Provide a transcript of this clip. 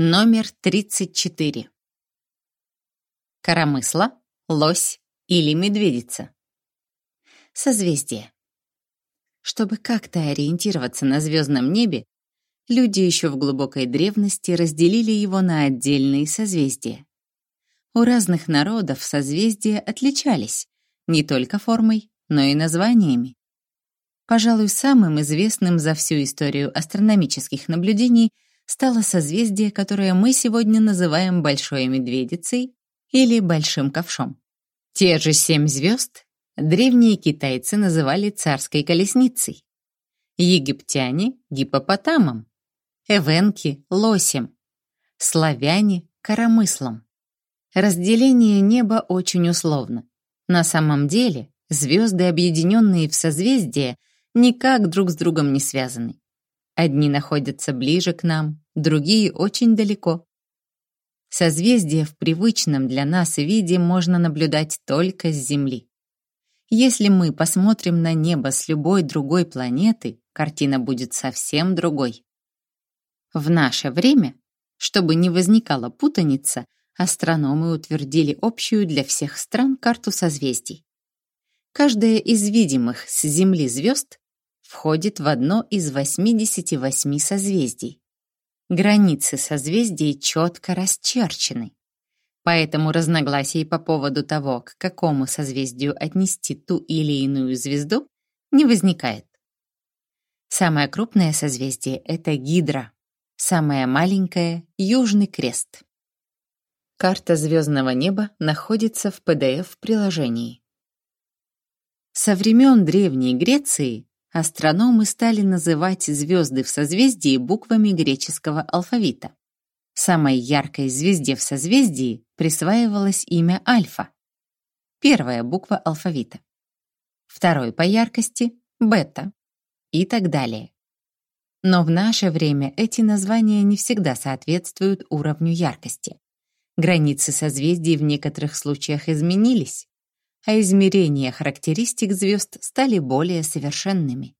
Номер 34. Коромысла, лось или медведица. Созвездие. Чтобы как-то ориентироваться на звездном небе, люди еще в глубокой древности разделили его на отдельные созвездия. У разных народов созвездия отличались не только формой, но и названиями. Пожалуй, самым известным за всю историю астрономических наблюдений – стало созвездие, которое мы сегодня называем Большой Медведицей или Большим Ковшом. Те же семь звезд древние китайцы называли царской колесницей, египтяне — гипопотамом, эвенки — лосем, славяне — коромыслом. Разделение неба очень условно. На самом деле звезды, объединенные в созвездия, никак друг с другом не связаны. Одни находятся ближе к нам, другие очень далеко. Созвездия в привычном для нас виде можно наблюдать только с Земли. Если мы посмотрим на небо с любой другой планеты, картина будет совсем другой. В наше время, чтобы не возникала путаница, астрономы утвердили общую для всех стран карту созвездий. Каждая из видимых с Земли звезд входит в одно из 88 созвездий. Границы созвездий четко расчерчены. Поэтому разногласий по поводу того, к какому созвездию отнести ту или иную звезду, не возникает. Самое крупное созвездие — это Гидра, самое маленькое — Южный Крест. Карта звездного неба находится в PDF-приложении. Со времен Древней Греции астрономы стали называть звезды в созвездии буквами греческого алфавита. Самой яркой звезде в созвездии присваивалось имя Альфа, первая буква алфавита. Второй по яркости — Бета и так далее. Но в наше время эти названия не всегда соответствуют уровню яркости. Границы созвездий в некоторых случаях изменились, а измерения характеристик звезд стали более совершенными.